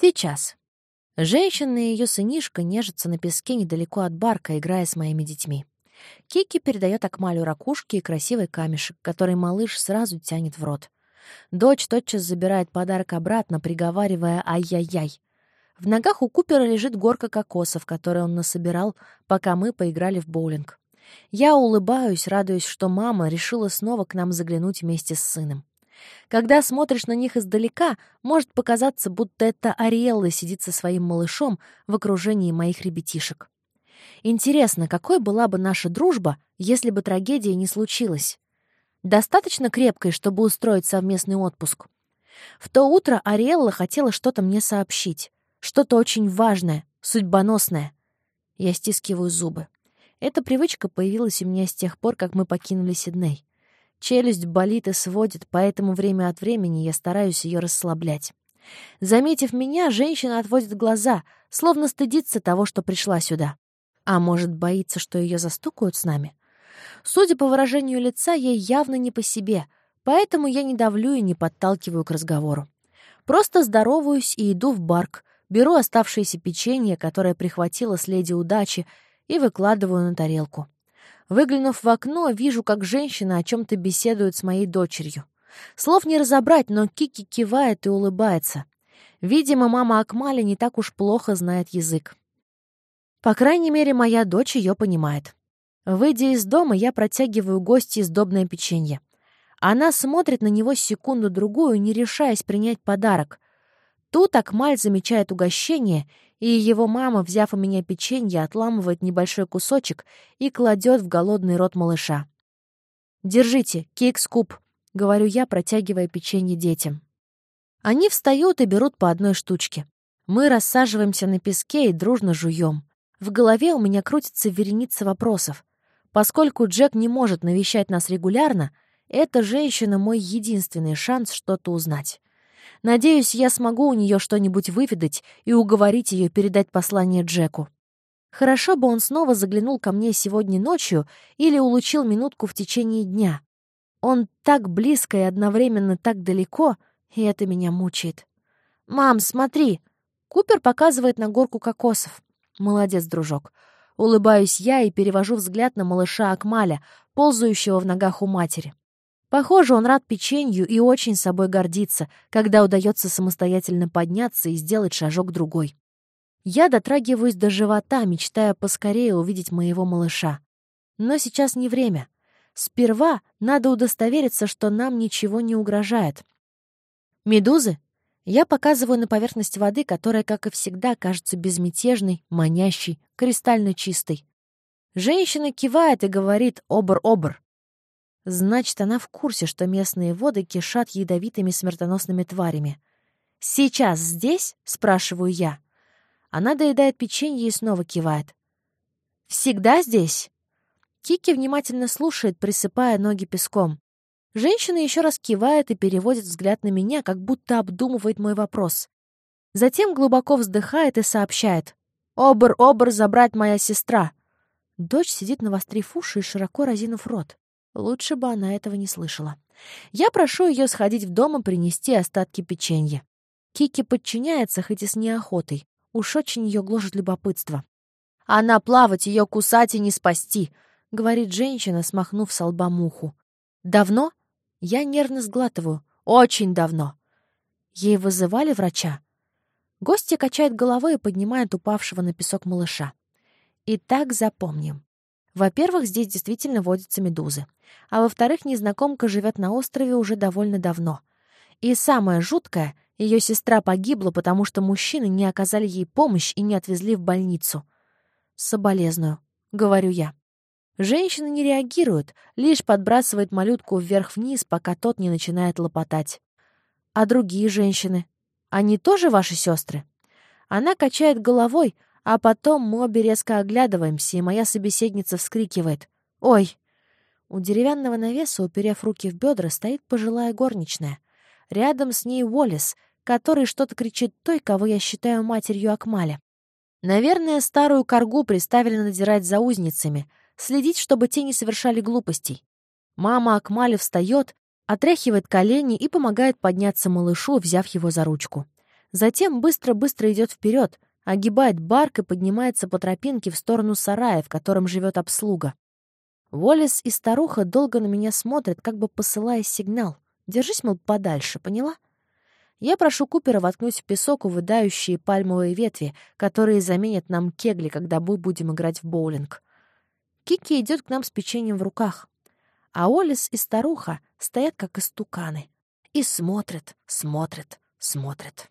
Сейчас. Женщина и ее сынишка нежатся на песке недалеко от барка, играя с моими детьми. Кики передает Акмалю ракушки и красивый камешек, который малыш сразу тянет в рот. Дочь тотчас забирает подарок обратно, приговаривая «ай-яй-яй». В ногах у Купера лежит горка кокосов, которые он насобирал, пока мы поиграли в боулинг. Я улыбаюсь, радуясь, что мама решила снова к нам заглянуть вместе с сыном. Когда смотришь на них издалека, может показаться, будто это Ариэлла сидит со своим малышом в окружении моих ребятишек. Интересно, какой была бы наша дружба, если бы трагедия не случилась? Достаточно крепкой, чтобы устроить совместный отпуск. В то утро Ариэлла хотела что-то мне сообщить. Что-то очень важное, судьбоносное. Я стискиваю зубы. Эта привычка появилась у меня с тех пор, как мы покинули Сидней. Челюсть болит и сводит, поэтому время от времени я стараюсь ее расслаблять. Заметив меня, женщина отводит глаза, словно стыдится того, что пришла сюда. А может, боится, что ее застукают с нами? Судя по выражению лица, ей явно не по себе, поэтому я не давлю и не подталкиваю к разговору. Просто здороваюсь и иду в барк, беру оставшееся печенье, которое прихватила с леди удачи, и выкладываю на тарелку. Выглянув в окно, вижу, как женщина о чем-то беседует с моей дочерью. Слов не разобрать, но Кики кивает и улыбается. Видимо, мама Акмали не так уж плохо знает язык. По крайней мере, моя дочь ее понимает. Выйдя из дома, я протягиваю гости сдобное печенье. Она смотрит на него секунду-другую, не решаясь принять подарок. Тут Акмаль замечает угощение и его мама, взяв у меня печенье, отламывает небольшой кусочек и кладет в голодный рот малыша. «Держите, кекс-куб», — говорю я, протягивая печенье детям. Они встают и берут по одной штучке. Мы рассаживаемся на песке и дружно жуем. В голове у меня крутится вереница вопросов. Поскольку Джек не может навещать нас регулярно, эта женщина — мой единственный шанс что-то узнать. Надеюсь, я смогу у нее что-нибудь выведать и уговорить ее передать послание Джеку. Хорошо бы он снова заглянул ко мне сегодня ночью или улучил минутку в течение дня. Он так близко и одновременно так далеко, и это меня мучает. «Мам, смотри!» Купер показывает на горку кокосов. «Молодец, дружок». Улыбаюсь я и перевожу взгляд на малыша Акмаля, ползающего в ногах у матери. Похоже, он рад печенью и очень собой гордится, когда удается самостоятельно подняться и сделать шажок другой. Я дотрагиваюсь до живота, мечтая поскорее увидеть моего малыша. Но сейчас не время. Сперва надо удостовериться, что нам ничего не угрожает. Медузы? Я показываю на поверхность воды, которая, как и всегда, кажется безмятежной, манящей, кристально чистой. Женщина кивает и говорит «обр-обр». Значит, она в курсе, что местные воды кишат ядовитыми смертоносными тварями. «Сейчас здесь?» — спрашиваю я. Она доедает печенье и снова кивает. «Всегда здесь?» Кики внимательно слушает, присыпая ноги песком. Женщина еще раз кивает и переводит взгляд на меня, как будто обдумывает мой вопрос. Затем глубоко вздыхает и сообщает. «Обр-обр забрать моя сестра!» Дочь сидит навострив уши и широко разинув рот. Лучше бы она этого не слышала. Я прошу ее сходить в дом и принести остатки печенья. Кики подчиняется, хоть и с неохотой. Уж очень ее гложет любопытство. «Она плавать, ее кусать и не спасти», — говорит женщина, смахнув с лба муху. «Давно?» Я нервно сглатываю. «Очень давно». Ей вызывали врача? Гостья качает головой и поднимает упавшего на песок малыша. Итак, запомним. Во-первых, здесь действительно водятся медузы. А во-вторых, незнакомка живет на острове уже довольно давно. И самое жуткое, ее сестра погибла, потому что мужчины не оказали ей помощь и не отвезли в больницу. «Соболезную», — говорю я. Женщина не реагирует, лишь подбрасывает малютку вверх-вниз, пока тот не начинает лопотать. А другие женщины? Они тоже ваши сестры? Она качает головой, а потом мы обе резко оглядываемся, и моя собеседница вскрикивает. «Ой!» У деревянного навеса, уперев руки в бедра, стоит пожилая горничная. Рядом с ней Уоллес, который что-то кричит той, кого я считаю матерью Акмаля. Наверное, старую коргу приставили надирать за узницами, следить, чтобы те не совершали глупостей. Мама Акмаля встает, отряхивает колени и помогает подняться малышу, взяв его за ручку. Затем быстро-быстро идет вперед, огибает барк и поднимается по тропинке в сторону сарая, в котором живет обслуга. Волес и старуха долго на меня смотрят, как бы посылая сигнал. Держись, мол, подальше, поняла? Я прошу Купера воткнуть в песок увядающие пальмовые ветви, которые заменят нам кегли, когда мы будем играть в боулинг. Кики идет к нам с печеньем в руках, а Олис и старуха стоят как истуканы и смотрят, смотрят, смотрят.